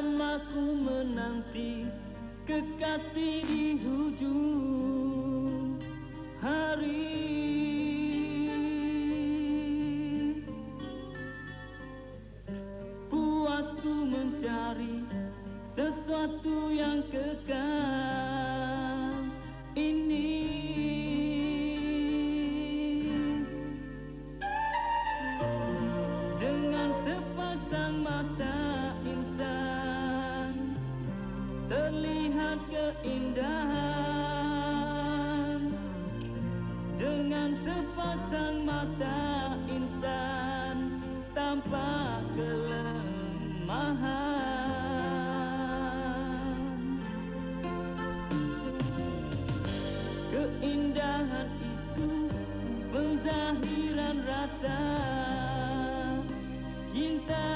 bersamaku menanti kekasih di hujung hari. Puasku mencari sesuatu yang kekal. Mata insan tanpa kelemahan. Keindahan itu mengzahiran rasa cinta